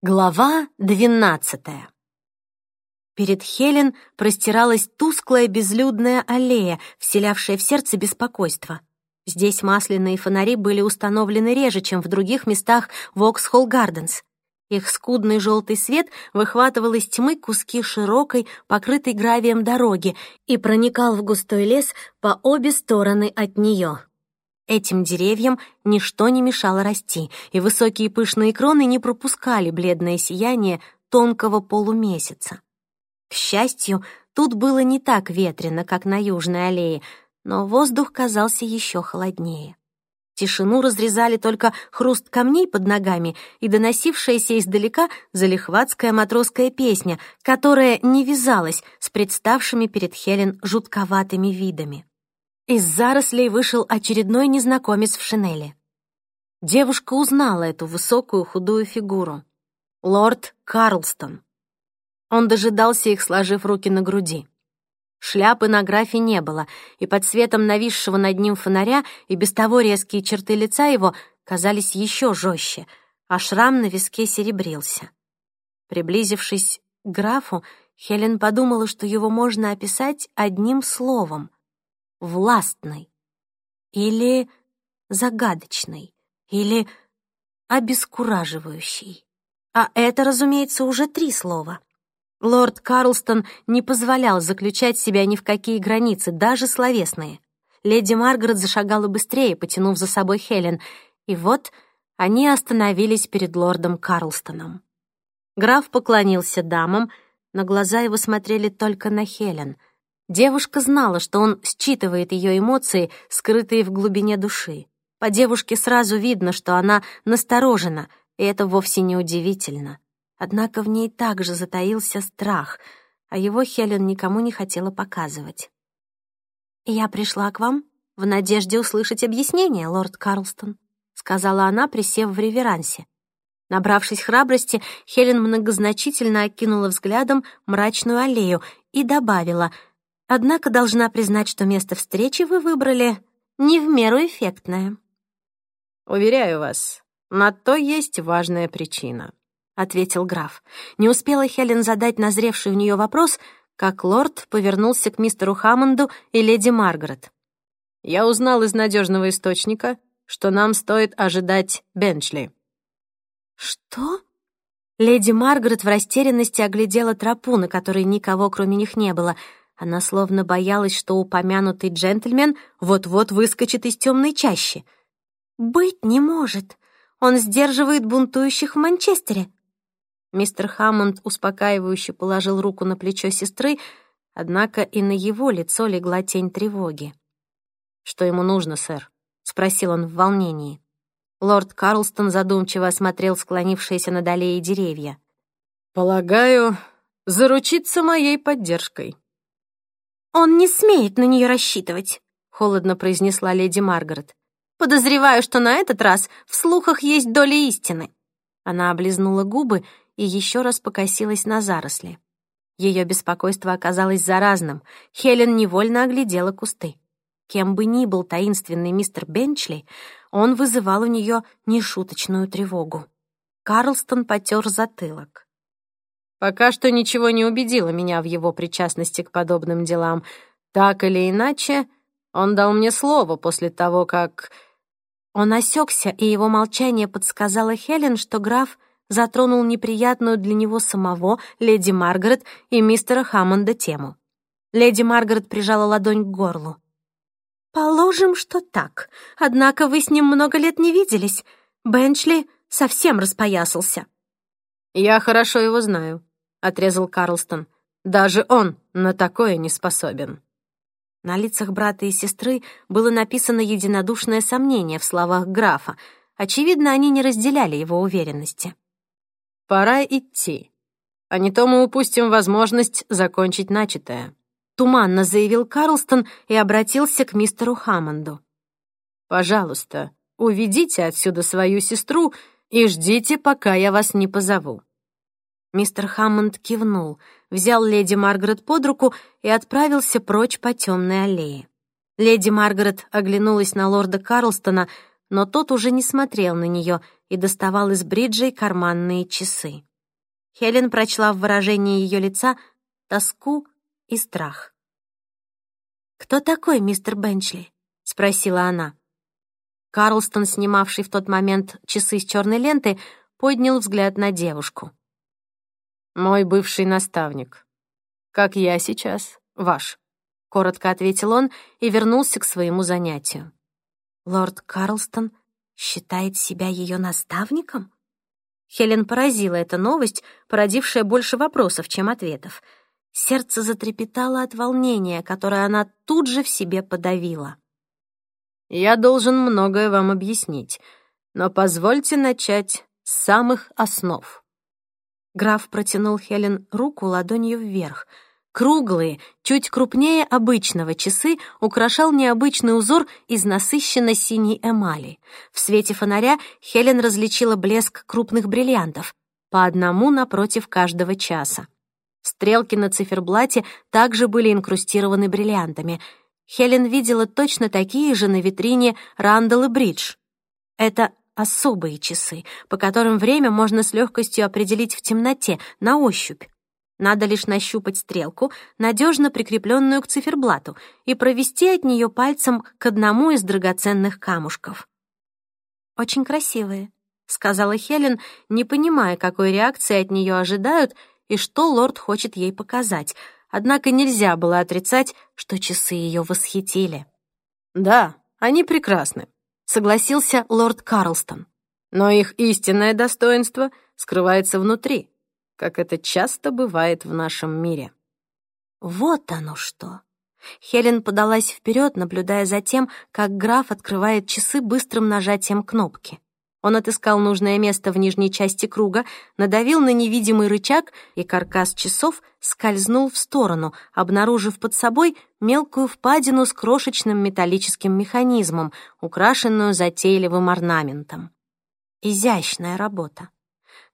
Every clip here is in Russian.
Глава двенадцатая. Перед Хелен простиралась тусклая безлюдная аллея, вселявшая в сердце беспокойство. Здесь масляные фонари были установлены реже, чем в других местах Воксхолл Гарденс. Их скудный желтый свет выхватывал из тьмы куски широкой, покрытой гравием дороги и проникал в густой лес по обе стороны от нее. Этим деревьям ничто не мешало расти, и высокие пышные кроны не пропускали бледное сияние тонкого полумесяца. К счастью, тут было не так ветрено, как на Южной аллее, но воздух казался еще холоднее. Тишину разрезали только хруст камней под ногами и доносившаяся издалека залихватская матросская песня, которая не вязалась с представшими перед Хелен жутковатыми видами. Из зарослей вышел очередной незнакомец в шинели. Девушка узнала эту высокую худую фигуру. Лорд Карлстон. Он дожидался их, сложив руки на груди. Шляпы на графе не было, и под светом нависшего над ним фонаря и без того резкие черты лица его казались еще жестче, а шрам на виске серебрился. Приблизившись к графу, Хелен подумала, что его можно описать одним словом — властной, или загадочной, или обескураживающей. А это, разумеется, уже три слова. Лорд Карлстон не позволял заключать себя ни в какие границы, даже словесные. Леди Маргарет зашагала быстрее, потянув за собой Хелен, и вот они остановились перед лордом Карлстоном. Граф поклонился дамам, но глаза его смотрели только на Хелен — Девушка знала, что он считывает ее эмоции, скрытые в глубине души. По девушке сразу видно, что она насторожена, и это вовсе не удивительно. Однако в ней также затаился страх, а его Хелен никому не хотела показывать. «Я пришла к вам в надежде услышать объяснение, лорд Карлстон», сказала она, присев в реверансе. Набравшись храбрости, Хелен многозначительно окинула взглядом мрачную аллею и добавила — Однако должна признать, что место встречи вы выбрали не в меру эффектное. «Уверяю вас, на то есть важная причина», — ответил граф. Не успела Хелен задать назревший у нее вопрос, как лорд повернулся к мистеру Хаммонду и леди Маргарет. «Я узнал из надежного источника, что нам стоит ожидать Бенчли». «Что?» Леди Маргарет в растерянности оглядела тропу, на которой никого кроме них не было — она словно боялась, что упомянутый джентльмен вот-вот выскочит из темной чащи. «Быть не может. Он сдерживает бунтующих в Манчестере». Мистер Хаммонд успокаивающе положил руку на плечо сестры, однако и на его лицо легла тень тревоги. «Что ему нужно, сэр?» — спросил он в волнении. Лорд Карлстон задумчиво осмотрел склонившиеся над аллеей деревья. «Полагаю, заручиться моей поддержкой», «Он не смеет на нее рассчитывать», — холодно произнесла леди Маргарет. «Подозреваю, что на этот раз в слухах есть доля истины». Она облизнула губы и еще раз покосилась на заросли. Ее беспокойство оказалось заразным. Хелен невольно оглядела кусты. Кем бы ни был таинственный мистер Бенчли, он вызывал у нее нешуточную тревогу. Карлстон потер затылок. Пока что ничего не убедило меня в его причастности к подобным делам. Так или иначе, он дал мне слово после того, как... Он осекся, и его молчание подсказало Хелен, что граф затронул неприятную для него самого, леди Маргарет и мистера Хаммонда тему. Леди Маргарет прижала ладонь к горлу. «Положим, что так. Однако вы с ним много лет не виделись. Бенчли совсем распоясался». «Я хорошо его знаю», — отрезал Карлстон. «Даже он на такое не способен». На лицах брата и сестры было написано единодушное сомнение в словах графа. Очевидно, они не разделяли его уверенности. «Пора идти, а не то мы упустим возможность закончить начатое», туманно заявил Карлстон и обратился к мистеру Хаммонду. «Пожалуйста, уведите отсюда свою сестру и ждите, пока я вас не позову». Мистер Хаммонд кивнул, взял леди Маргарет под руку и отправился прочь по темной аллее. Леди Маргарет оглянулась на лорда Карлстона, но тот уже не смотрел на нее и доставал из бриджей карманные часы. Хелен прочла в выражении ее лица тоску и страх. «Кто такой мистер Бенчли?» — спросила она. Карлстон, снимавший в тот момент часы с черной ленты, поднял взгляд на девушку. «Мой бывший наставник. Как я сейчас, ваш», — коротко ответил он и вернулся к своему занятию. «Лорд Карлстон считает себя ее наставником?» Хелен поразила эта новость, породившая больше вопросов, чем ответов. Сердце затрепетало от волнения, которое она тут же в себе подавила. «Я должен многое вам объяснить, но позвольте начать с самых основ». Граф протянул Хелен руку ладонью вверх — Круглые, чуть крупнее обычного часы украшал необычный узор из насыщенно синей эмали. В свете фонаря Хелен различила блеск крупных бриллиантов, по одному напротив каждого часа. Стрелки на циферблате также были инкрустированы бриллиантами. Хелен видела точно такие же на витрине Рандall и Бридж. Это особые часы, по которым время можно с легкостью определить в темноте, на ощупь. Надо лишь нащупать стрелку, надежно прикрепленную к циферблату, и провести от нее пальцем к одному из драгоценных камушков. «Очень красивые», — сказала Хелен, не понимая, какой реакции от нее ожидают и что лорд хочет ей показать. Однако нельзя было отрицать, что часы ее восхитили. «Да, они прекрасны», — согласился лорд Карлстон. «Но их истинное достоинство скрывается внутри как это часто бывает в нашем мире. Вот оно что. Хелен подалась вперед, наблюдая за тем, как граф открывает часы быстрым нажатием кнопки. Он отыскал нужное место в нижней части круга, надавил на невидимый рычаг, и каркас часов скользнул в сторону, обнаружив под собой мелкую впадину с крошечным металлическим механизмом, украшенную затейливым орнаментом. Изящная работа.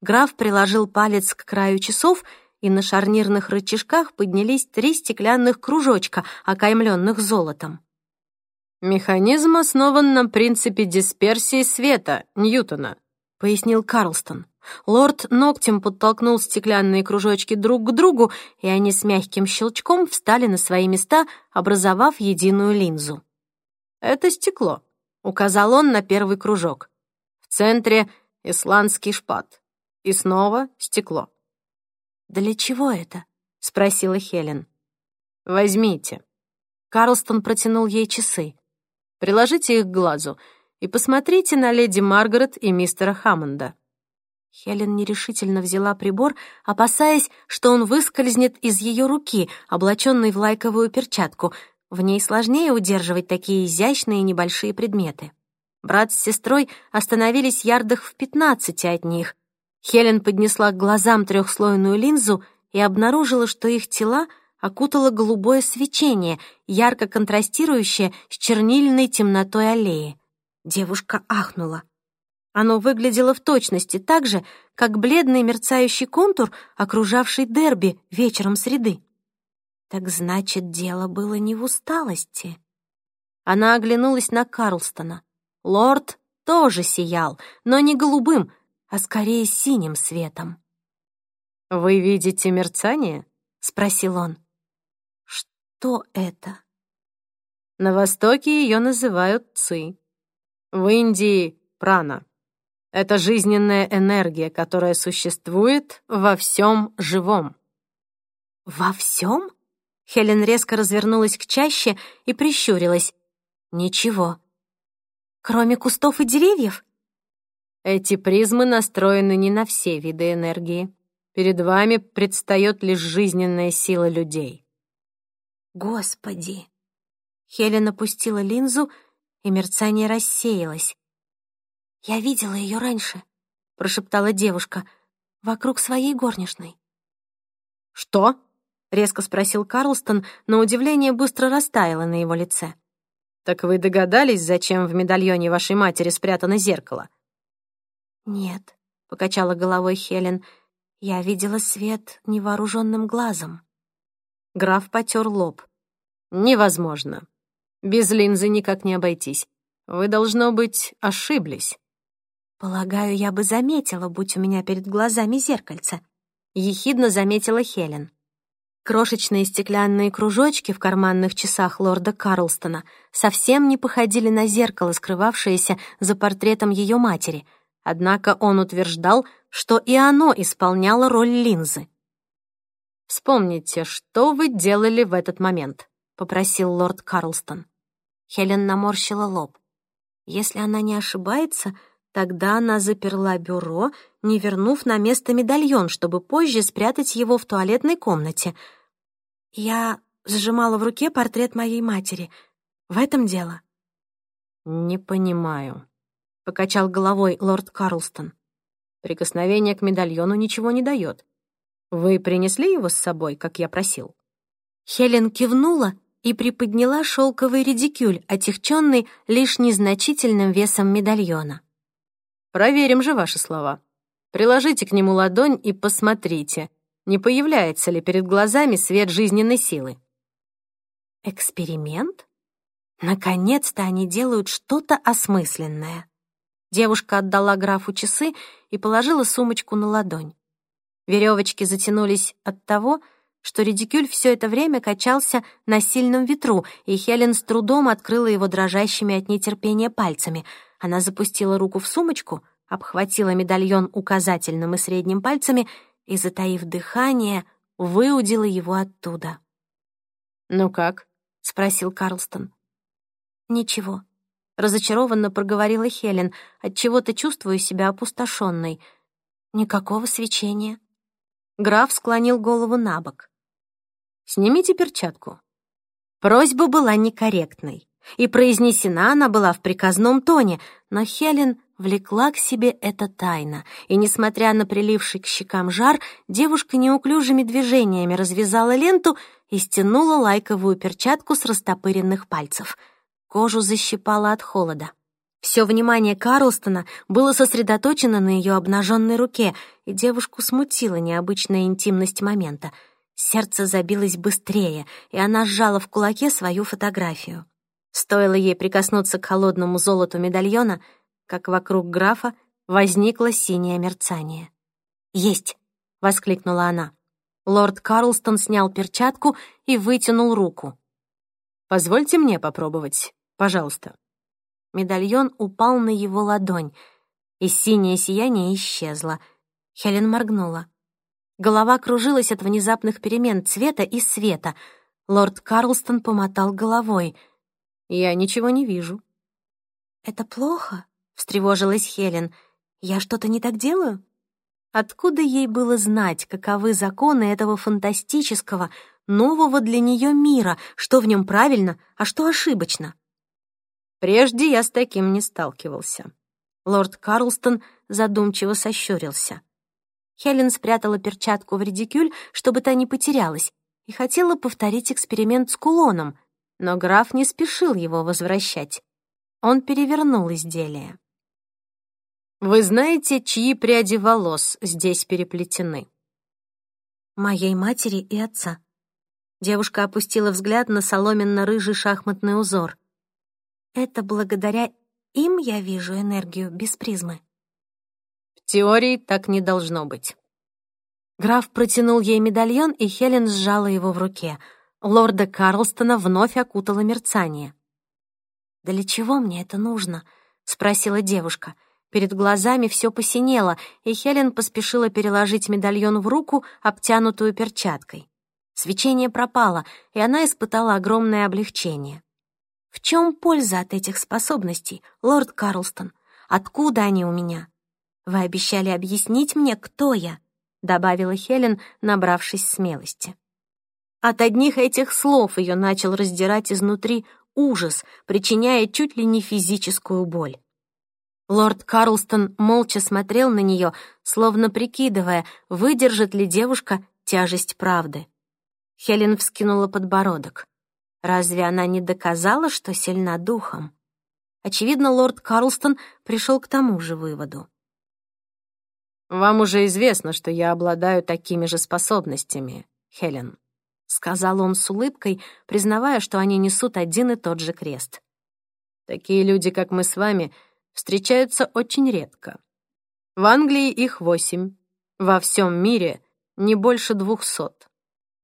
Граф приложил палец к краю часов, и на шарнирных рычажках поднялись три стеклянных кружочка, окаймленных золотом. «Механизм основан на принципе дисперсии света Ньютона», — пояснил Карлстон. Лорд ногтем подтолкнул стеклянные кружочки друг к другу, и они с мягким щелчком встали на свои места, образовав единую линзу. «Это стекло», — указал он на первый кружок. «В центре — исландский шпат. И снова стекло. «Для чего это?» — спросила Хелен. «Возьмите». Карлстон протянул ей часы. «Приложите их к глазу и посмотрите на леди Маргарет и мистера Хаммонда». Хелен нерешительно взяла прибор, опасаясь, что он выскользнет из ее руки, облаченной в лайковую перчатку. В ней сложнее удерживать такие изящные небольшие предметы. Брат с сестрой остановились ярдах в пятнадцати от них. Хелен поднесла к глазам трехслойную линзу и обнаружила, что их тела окутало голубое свечение, ярко контрастирующее с чернильной темнотой аллеи. Девушка ахнула. Оно выглядело в точности так же, как бледный мерцающий контур, окружавший дерби вечером среды. Так значит, дело было не в усталости. Она оглянулась на Карлстона. Лорд тоже сиял, но не голубым, а скорее синим светом. «Вы видите мерцание?» — спросил он. «Что это?» На Востоке ее называют ци. В Индии — прана. Это жизненная энергия, которая существует во всем живом. «Во всем?» Хелен резко развернулась к чаще и прищурилась. «Ничего. Кроме кустов и деревьев?» Эти призмы настроены не на все виды энергии. Перед вами предстает лишь жизненная сила людей. Господи! Хелен опустила линзу, и мерцание рассеялось. «Я видела ее раньше», — прошептала девушка, — «вокруг своей горничной». «Что?» — резко спросил Карлстон, но удивление быстро растаяло на его лице. «Так вы догадались, зачем в медальоне вашей матери спрятано зеркало?» «Нет», — покачала головой Хелен, — «я видела свет невооруженным глазом». Граф потер лоб. «Невозможно. Без линзы никак не обойтись. Вы, должно быть, ошиблись». «Полагаю, я бы заметила, будь у меня перед глазами зеркальце». — ехидно заметила Хелен. Крошечные стеклянные кружочки в карманных часах лорда Карлстона совсем не походили на зеркало, скрывавшееся за портретом ее матери, однако он утверждал, что и оно исполняло роль линзы. «Вспомните, что вы делали в этот момент», — попросил лорд Карлстон. Хелен наморщила лоб. Если она не ошибается, тогда она заперла бюро, не вернув на место медальон, чтобы позже спрятать его в туалетной комнате. Я сжимала в руке портрет моей матери. В этом дело. «Не понимаю», — покачал головой лорд Карлстон. «Прикосновение к медальону ничего не дает. Вы принесли его с собой, как я просил?» Хелен кивнула и приподняла шелковый редикюль, отягченный лишь незначительным весом медальона. «Проверим же ваши слова. Приложите к нему ладонь и посмотрите, не появляется ли перед глазами свет жизненной силы». «Эксперимент? Наконец-то они делают что-то осмысленное». Девушка отдала графу часы и положила сумочку на ладонь. Веревочки затянулись от того, что редикюль все это время качался на сильном ветру, и Хелен с трудом открыла его дрожащими от нетерпения пальцами. Она запустила руку в сумочку, обхватила медальон указательным и средним пальцами и, затаив дыхание, выудила его оттуда. «Ну как?» — спросил Карлстон. «Ничего», — разочарованно проговорила Хелен, отчего-то чувствую себя опустошенной. «Никакого свечения». Граф склонил голову на бок. Снимите перчатку». Просьба была некорректной, и произнесена она была в приказном тоне, но Хелен влекла к себе это тайно, и, несмотря на приливший к щекам жар, девушка неуклюжими движениями развязала ленту и стянула лайковую перчатку с растопыренных пальцев. Кожу защипала от холода. Все внимание Карлстона было сосредоточено на ее обнаженной руке, и девушку смутила необычная интимность момента — Сердце забилось быстрее, и она сжала в кулаке свою фотографию. Стоило ей прикоснуться к холодному золоту медальона, как вокруг графа возникло синее мерцание. «Есть!» — воскликнула она. Лорд Карлстон снял перчатку и вытянул руку. «Позвольте мне попробовать, пожалуйста». Медальон упал на его ладонь, и синее сияние исчезло. Хелен моргнула. Голова кружилась от внезапных перемен цвета и света. Лорд Карлстон помотал головой. «Я ничего не вижу». «Это плохо?» — встревожилась Хелен. «Я что-то не так делаю?» Откуда ей было знать, каковы законы этого фантастического, нового для нее мира, что в нем правильно, а что ошибочно? Прежде я с таким не сталкивался. Лорд Карлстон задумчиво сощурился. Хелен спрятала перчатку в редикюль, чтобы та не потерялась, и хотела повторить эксперимент с кулоном, но граф не спешил его возвращать. Он перевернул изделие. «Вы знаете, чьи пряди волос здесь переплетены?» «Моей матери и отца». Девушка опустила взгляд на соломенно-рыжий шахматный узор. «Это благодаря им я вижу энергию без призмы» теории так не должно быть». Граф протянул ей медальон, и Хелен сжала его в руке. Лорда Карлстона вновь окутало мерцание. «Для чего мне это нужно?» — спросила девушка. Перед глазами все посинело, и Хелен поспешила переложить медальон в руку, обтянутую перчаткой. Свечение пропало, и она испытала огромное облегчение. «В чем польза от этих способностей, лорд Карлстон? Откуда они у меня?» «Вы обещали объяснить мне, кто я», — добавила Хелен, набравшись смелости. От одних этих слов ее начал раздирать изнутри ужас, причиняя чуть ли не физическую боль. Лорд Карлстон молча смотрел на нее, словно прикидывая, выдержит ли девушка тяжесть правды. Хелен вскинула подбородок. Разве она не доказала, что сильна духом? Очевидно, лорд Карлстон пришел к тому же выводу. «Вам уже известно, что я обладаю такими же способностями, Хелен», — сказал он с улыбкой, признавая, что они несут один и тот же крест. «Такие люди, как мы с вами, встречаются очень редко. В Англии их восемь, во всем мире не больше двухсот.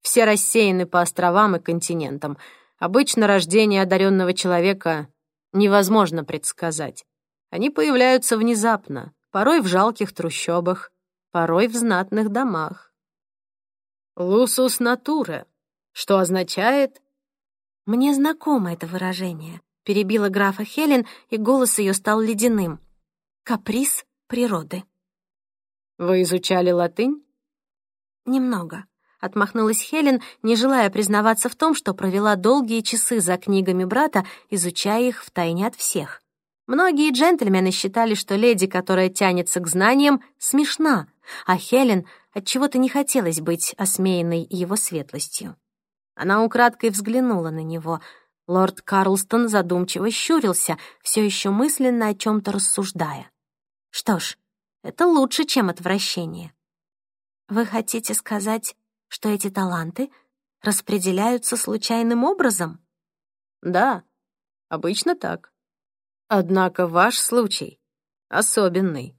Все рассеяны по островам и континентам. Обычно рождение одаренного человека невозможно предсказать. Они появляются внезапно, порой в жалких трущобах, порой в знатных домах. «Лусус натуре», что означает... «Мне знакомо это выражение», — перебила графа Хелен, и голос ее стал ледяным. «Каприз природы». «Вы изучали латынь?» «Немного», — отмахнулась Хелен, не желая признаваться в том, что провела долгие часы за книгами брата, изучая их втайне от всех. Многие джентльмены считали, что леди, которая тянется к знаниям, смешна, а Хелен отчего-то не хотелось быть осмеянной его светлостью. Она украдкой взглянула на него. Лорд Карлстон задумчиво щурился, все еще мысленно о чем-то рассуждая. Что ж, это лучше, чем отвращение. Вы хотите сказать, что эти таланты распределяются случайным образом? Да, обычно так. Однако ваш случай особенный.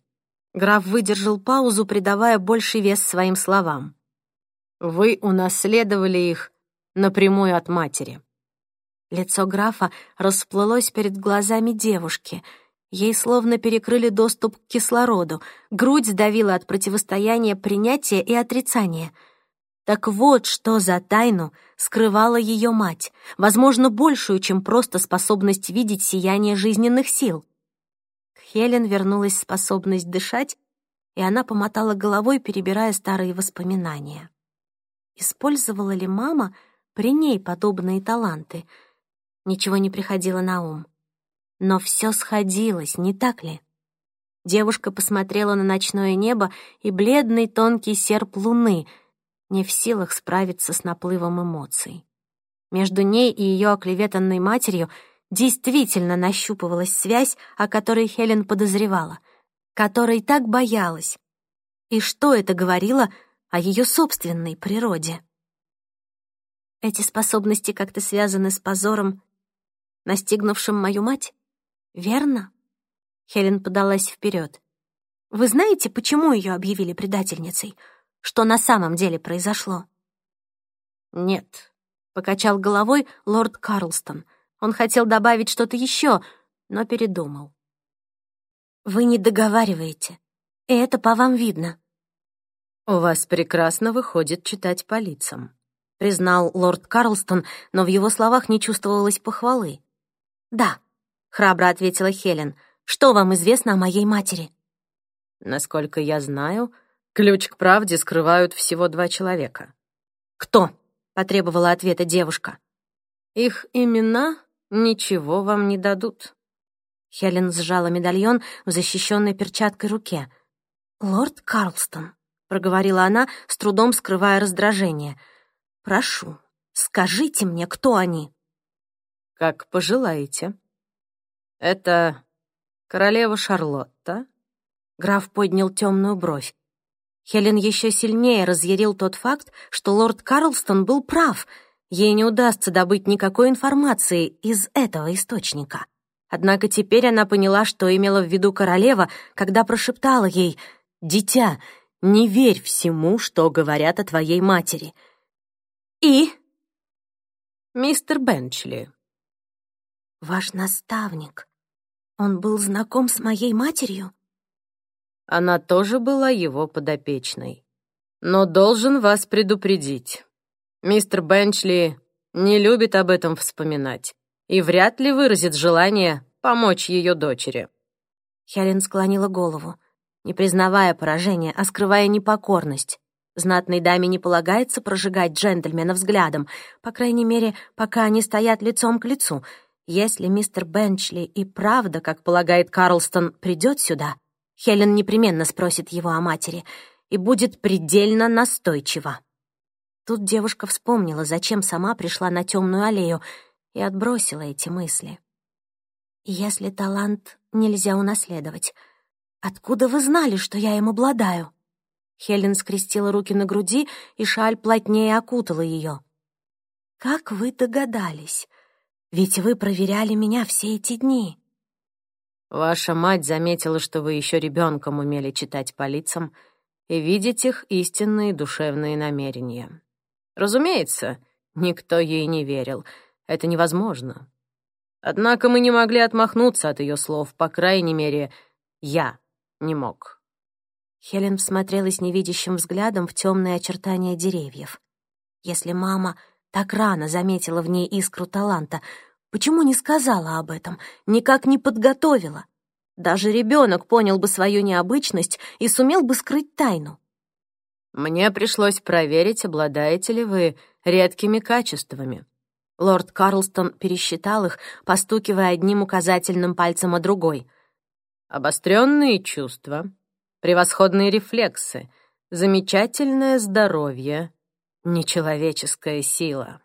Граф выдержал паузу, придавая больший вес своим словам. Вы унаследовали их напрямую от матери. Лицо графа расплылось перед глазами девушки. Ей словно перекрыли доступ к кислороду, грудь сдавила от противостояния принятия и отрицания. Так вот, что за тайну скрывала ее мать, возможно, большую, чем просто способность видеть сияние жизненных сил. К Хелен вернулась способность дышать, и она помотала головой, перебирая старые воспоминания. Использовала ли мама при ней подобные таланты. Ничего не приходило на ум. Но все сходилось, не так ли? Девушка посмотрела на ночное небо и бледный тонкий серп луны, не в силах справиться с наплывом эмоций. Между ней и ее оклеветанной матерью действительно нащупывалась связь, о которой Хелен подозревала, которой так боялась. И что это говорило о ее собственной природе? Эти способности как-то связаны с позором, настигнувшим мою мать? Верно? Хелен подалась вперед. Вы знаете, почему ее объявили предательницей? Что на самом деле произошло? Нет, покачал головой лорд Карлстон. Он хотел добавить что-то еще, но передумал. Вы не договариваете, и это по вам видно. У вас прекрасно выходит читать по лицам признал лорд Карлстон, но в его словах не чувствовалось похвалы. «Да», — храбро ответила Хелен, — «что вам известно о моей матери?» «Насколько я знаю, ключ к правде скрывают всего два человека». «Кто?» — потребовала ответа девушка. «Их имена ничего вам не дадут». Хелен сжала медальон в защищенной перчаткой руке. «Лорд Карлстон», — проговорила она, с трудом скрывая раздражение — Прошу, скажите мне, кто они?» «Как пожелаете. Это королева Шарлотта». Граф поднял темную бровь. Хелен еще сильнее разъярил тот факт, что лорд Карлстон был прав. Ей не удастся добыть никакой информации из этого источника. Однако теперь она поняла, что имела в виду королева, когда прошептала ей «Дитя, не верь всему, что говорят о твоей матери. «И?» «Мистер Бенчли». «Ваш наставник. Он был знаком с моей матерью?» Она тоже была его подопечной. Но должен вас предупредить. Мистер Бенчли не любит об этом вспоминать и вряд ли выразит желание помочь ее дочери. Хелен склонила голову, не признавая поражения, а скрывая непокорность. Знатной даме не полагается прожигать джентльмена взглядом, по крайней мере, пока они стоят лицом к лицу. Если мистер Бенчли и правда, как полагает Карлстон, придет сюда, Хелен непременно спросит его о матери и будет предельно настойчива. Тут девушка вспомнила, зачем сама пришла на темную аллею, и отбросила эти мысли. «Если талант нельзя унаследовать, откуда вы знали, что я им обладаю?» Хелен скрестила руки на груди, и шаль плотнее окутала ее. «Как вы догадались? Ведь вы проверяли меня все эти дни». «Ваша мать заметила, что вы еще ребенком умели читать по лицам, и видеть их истинные душевные намерения. Разумеется, никто ей не верил. Это невозможно. Однако мы не могли отмахнуться от ее слов, по крайней мере, я не мог. Хелен всмотрелась невидящим взглядом в темные очертания деревьев. Если мама так рано заметила в ней искру таланта, почему не сказала об этом, никак не подготовила? Даже ребенок понял бы свою необычность и сумел бы скрыть тайну. Мне пришлось проверить, обладаете ли вы редкими качествами. Лорд Карлстон пересчитал их, постукивая одним указательным пальцем о другой. Обостренные чувства, превосходные рефлексы, замечательное здоровье, нечеловеческая сила.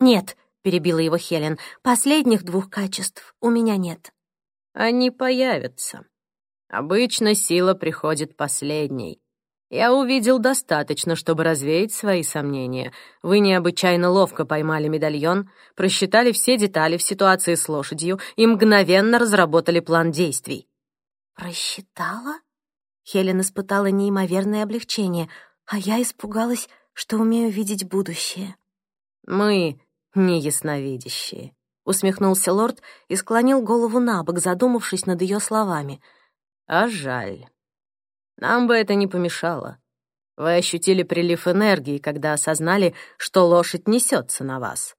«Нет», — перебила его Хелен, — «последних двух качеств у меня нет». Они появятся. Обычно сила приходит последней. Я увидел достаточно, чтобы развеять свои сомнения. Вы необычайно ловко поймали медальон, просчитали все детали в ситуации с лошадью и мгновенно разработали план действий. «Просчитала?» Хелен испытала неимоверное облегчение, а я испугалась, что умею видеть будущее. «Мы не ясновидящие усмехнулся лорд и склонил голову на бок, задумавшись над ее словами. А жаль. Нам бы это не помешало. Вы ощутили прилив энергии, когда осознали, что лошадь несется на вас.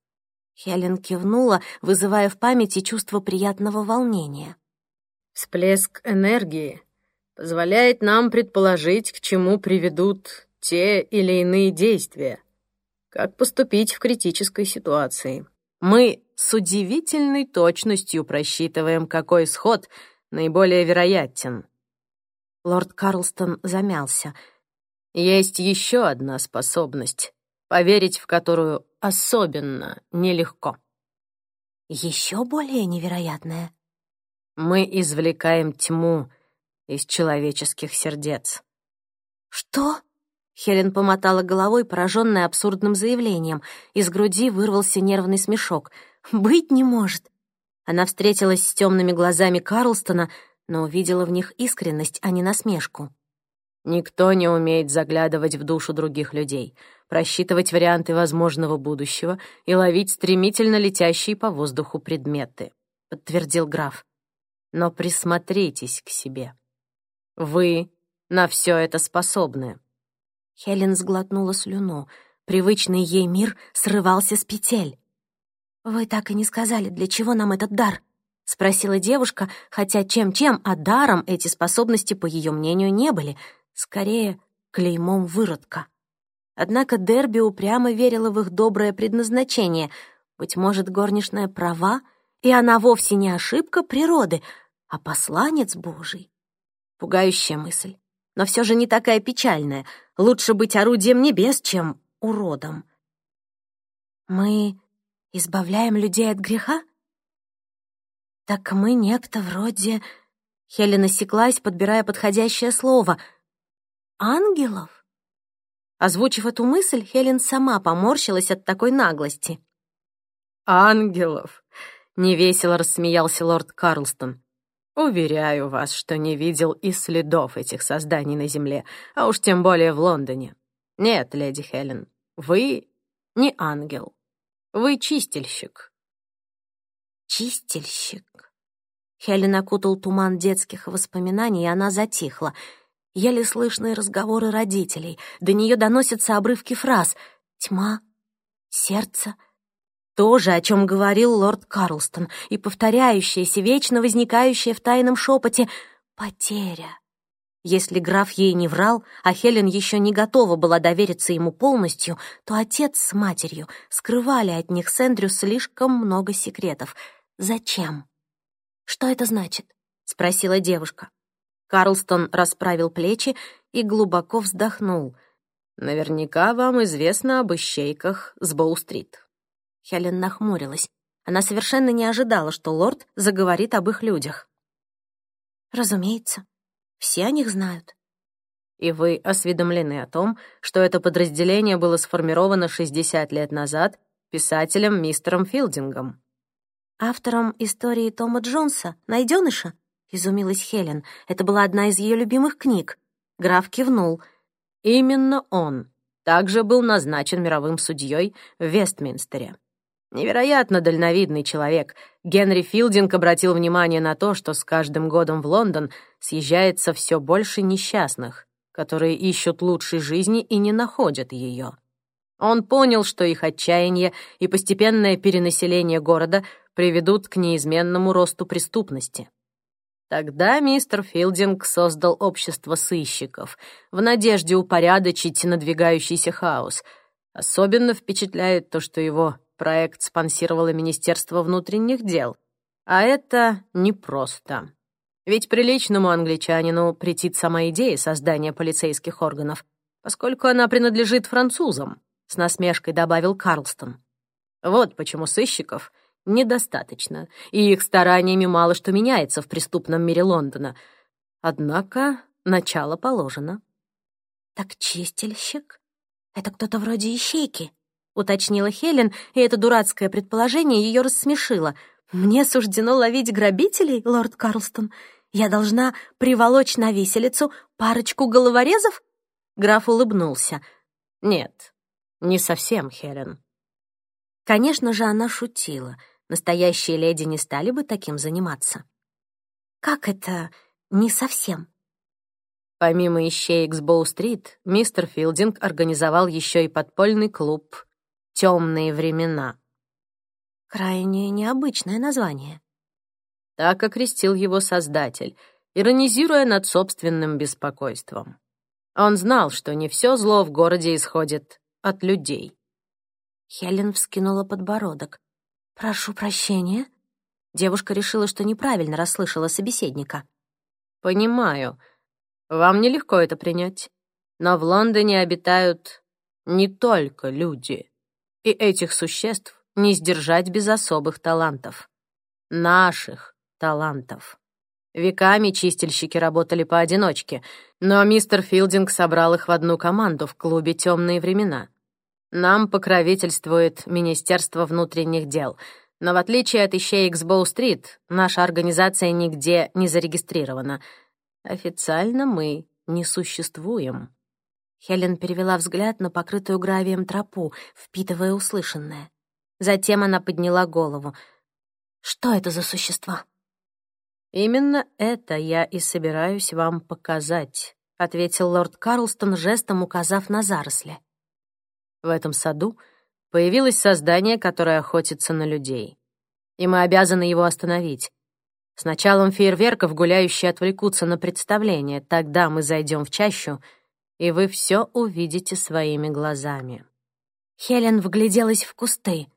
Хелен кивнула, вызывая в памяти чувство приятного волнения. Всплеск энергии позволяет нам предположить, к чему приведут те или иные действия, как поступить в критической ситуации. Мы с удивительной точностью просчитываем, какой исход наиболее вероятен. Лорд Карлстон замялся. Есть еще одна способность, поверить в которую особенно нелегко. Еще более невероятная. Мы извлекаем тьму из человеческих сердец. Что? Хелен помотала головой, пораженная абсурдным заявлением. Из груди вырвался нервный смешок. «Быть не может!» Она встретилась с темными глазами Карлстона, но увидела в них искренность, а не насмешку. «Никто не умеет заглядывать в душу других людей, просчитывать варианты возможного будущего и ловить стремительно летящие по воздуху предметы», — подтвердил граф. «Но присмотритесь к себе. Вы на все это способны». Хелен сглотнула слюну. Привычный ей мир срывался с петель. «Вы так и не сказали, для чего нам этот дар?» — спросила девушка, хотя чем-чем, а даром эти способности, по ее мнению, не были. Скорее, клеймом выродка. Однако Дерби упрямо верила в их доброе предназначение. Быть может, горничная права, и она вовсе не ошибка природы, а посланец Божий. Пугающая мысль но все же не такая печальная. Лучше быть орудием небес, чем уродом. Мы избавляем людей от греха? Так мы некто вроде... Хелена осеклась, подбирая подходящее слово. «Ангелов?» Озвучив эту мысль, Хелен сама поморщилась от такой наглости. «Ангелов!» — невесело рассмеялся лорд Карлстон. Уверяю вас, что не видел и следов этих созданий на Земле, а уж тем более в Лондоне. Нет, леди Хелен, вы не ангел. Вы чистильщик. Чистильщик. Хелен окутал туман детских воспоминаний, и она затихла. Еле слышные разговоры родителей. До нее доносятся обрывки фраз «тьма», «сердце», то же, о чем говорил лорд Карлстон, и повторяющееся, вечно возникающее в тайном шепоте «потеря». Если граф ей не врал, а Хелен еще не готова была довериться ему полностью, то отец с матерью скрывали от них с Эндрю слишком много секретов. Зачем? «Что это значит?» — спросила девушка. Карлстон расправил плечи и глубоко вздохнул. «Наверняка вам известно об ищейках с Боу-стрит». Хелен нахмурилась. Она совершенно не ожидала, что лорд заговорит об их людях. «Разумеется, все о них знают». «И вы осведомлены о том, что это подразделение было сформировано 60 лет назад писателем мистером Филдингом?» «Автором истории Тома Джонса, найденыша?» — изумилась Хелен. Это была одна из ее любимых книг. Граф кивнул. Именно он также был назначен мировым судьей в Вестминстере. Невероятно дальновидный человек. Генри Филдинг обратил внимание на то, что с каждым годом в Лондон съезжается все больше несчастных, которые ищут лучшей жизни и не находят ее. Он понял, что их отчаяние и постепенное перенаселение города приведут к неизменному росту преступности. Тогда мистер Филдинг создал общество сыщиков в надежде упорядочить надвигающийся хаос. Особенно впечатляет то, что его проект спонсировало Министерство внутренних дел. А это непросто. Ведь приличному англичанину претит сама идея создания полицейских органов, поскольку она принадлежит французам, с насмешкой добавил Карлстон. Вот почему сыщиков недостаточно, и их стараниями мало что меняется в преступном мире Лондона. Однако начало положено. «Так чистильщик? Это кто-то вроде ищейки?» — уточнила Хелен, и это дурацкое предположение ее рассмешило. «Мне суждено ловить грабителей, лорд Карлстон? Я должна приволочь на виселицу парочку головорезов?» Граф улыбнулся. «Нет, не совсем, Хелен». Конечно же, она шутила — Настоящие леди не стали бы таким заниматься. Как это не совсем? Помимо ищеек с Боу-стрит, мистер Филдинг организовал еще и подпольный клуб «Темные времена». Крайне необычное название. Так окрестил его создатель, иронизируя над собственным беспокойством. Он знал, что не все зло в городе исходит от людей. Хелен вскинула подбородок. «Прошу прощения». Девушка решила, что неправильно расслышала собеседника. «Понимаю. Вам нелегко это принять. Но в Лондоне обитают не только люди. И этих существ не сдержать без особых талантов. Наших талантов. Веками чистильщики работали поодиночке, но мистер Филдинг собрал их в одну команду в клубе «Темные времена». Нам покровительствует Министерство внутренних дел, но в отличие от ищеек с Боу-стрит, наша организация нигде не зарегистрирована. Официально мы не существуем». Хелен перевела взгляд на покрытую гравием тропу, впитывая услышанное. Затем она подняла голову. «Что это за существа?» «Именно это я и собираюсь вам показать», — ответил лорд Карлстон, жестом указав на заросли. В этом саду появилось создание, которое охотится на людей. И мы обязаны его остановить. С началом фейерверков гуляющие отвлекутся на представление. Тогда мы зайдем в чащу, и вы все увидите своими глазами. Хелен вгляделась в кусты.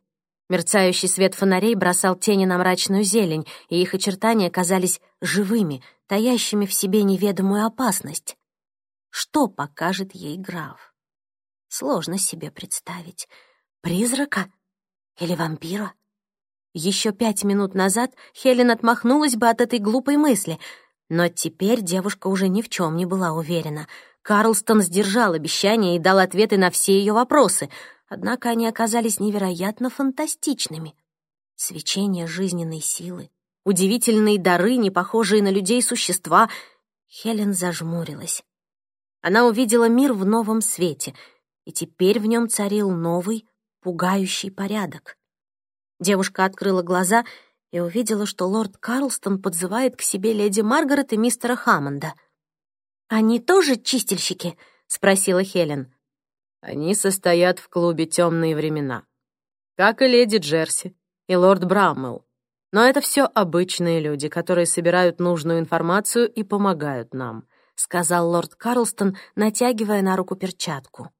Мерцающий свет фонарей бросал тени на мрачную зелень, и их очертания казались живыми, таящими в себе неведомую опасность. Что покажет ей граф? Сложно себе представить. Призрака или вампира? Еще пять минут назад Хелен отмахнулась бы от этой глупой мысли, но теперь девушка уже ни в чем не была уверена. Карлстон сдержал обещание и дал ответы на все ее вопросы, однако они оказались невероятно фантастичными. Свечение жизненной силы, удивительные дары, не похожие на людей существа. Хелен зажмурилась. Она увидела мир в новом свете — и теперь в нем царил новый, пугающий порядок. Девушка открыла глаза и увидела, что лорд Карлстон подзывает к себе леди Маргарет и мистера Хаммонда. «Они тоже чистильщики?» — спросила Хелен. «Они состоят в клубе «Темные времена», как и леди Джерси и лорд Браумелл. Но это все обычные люди, которые собирают нужную информацию и помогают нам», — сказал лорд Карлстон, натягивая на руку перчатку.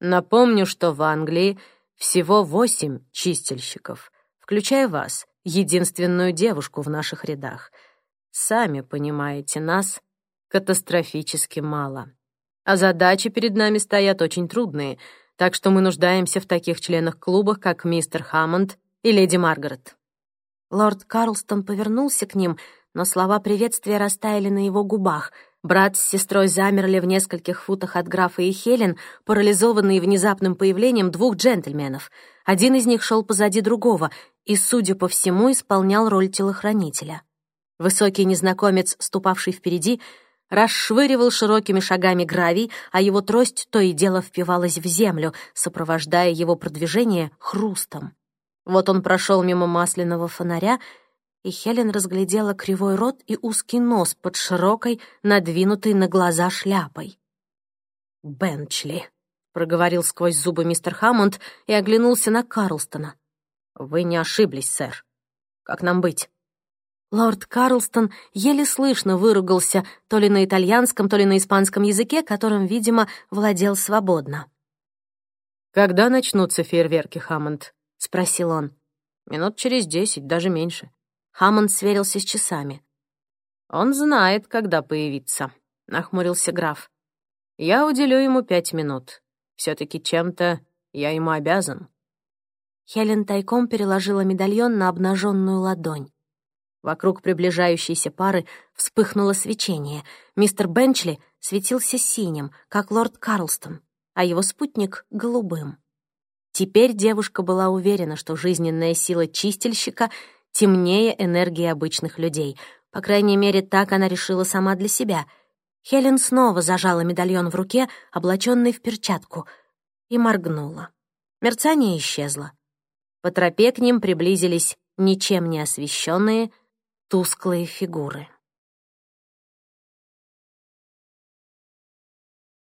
Напомню, что в Англии всего восемь чистильщиков, включая вас, единственную девушку в наших рядах. Сами понимаете, нас катастрофически мало. А задачи перед нами стоят очень трудные, так что мы нуждаемся в таких членах клуба, как мистер Хаммонд и леди Маргарет». Лорд Карлстон повернулся к ним, но слова приветствия растаяли на его губах — Брат с сестрой замерли в нескольких футах от графа и Хелен, парализованные внезапным появлением двух джентльменов. Один из них шел позади другого и, судя по всему, исполнял роль телохранителя. Высокий незнакомец, ступавший впереди, расшвыривал широкими шагами гравий, а его трость то и дело впивалась в землю, сопровождая его продвижение хрустом. Вот он прошел мимо масляного фонаря, и Хелен разглядела кривой рот и узкий нос под широкой, надвинутой на глаза шляпой. «Бенчли», — проговорил сквозь зубы мистер Хаммонд и оглянулся на Карлстона. «Вы не ошиблись, сэр. Как нам быть?» Лорд Карлстон еле слышно выругался то ли на итальянском, то ли на испанском языке, которым, видимо, владел свободно. «Когда начнутся фейерверки, Хаммонд?» — спросил он. «Минут через десять, даже меньше». Хаммонд сверился с часами. «Он знает, когда появиться», — нахмурился граф. «Я уделю ему пять минут. все таки чем-то я ему обязан». Хелен тайком переложила медальон на обнаженную ладонь. Вокруг приближающейся пары вспыхнуло свечение. Мистер Бенчли светился синим, как лорд Карлстон, а его спутник — голубым. Теперь девушка была уверена, что жизненная сила чистильщика темнее энергии обычных людей. По крайней мере, так она решила сама для себя. Хелен снова зажала медальон в руке, облаченный в перчатку, и моргнула. Мерцание исчезло. По тропе к ним приблизились ничем не освещенные тусклые фигуры.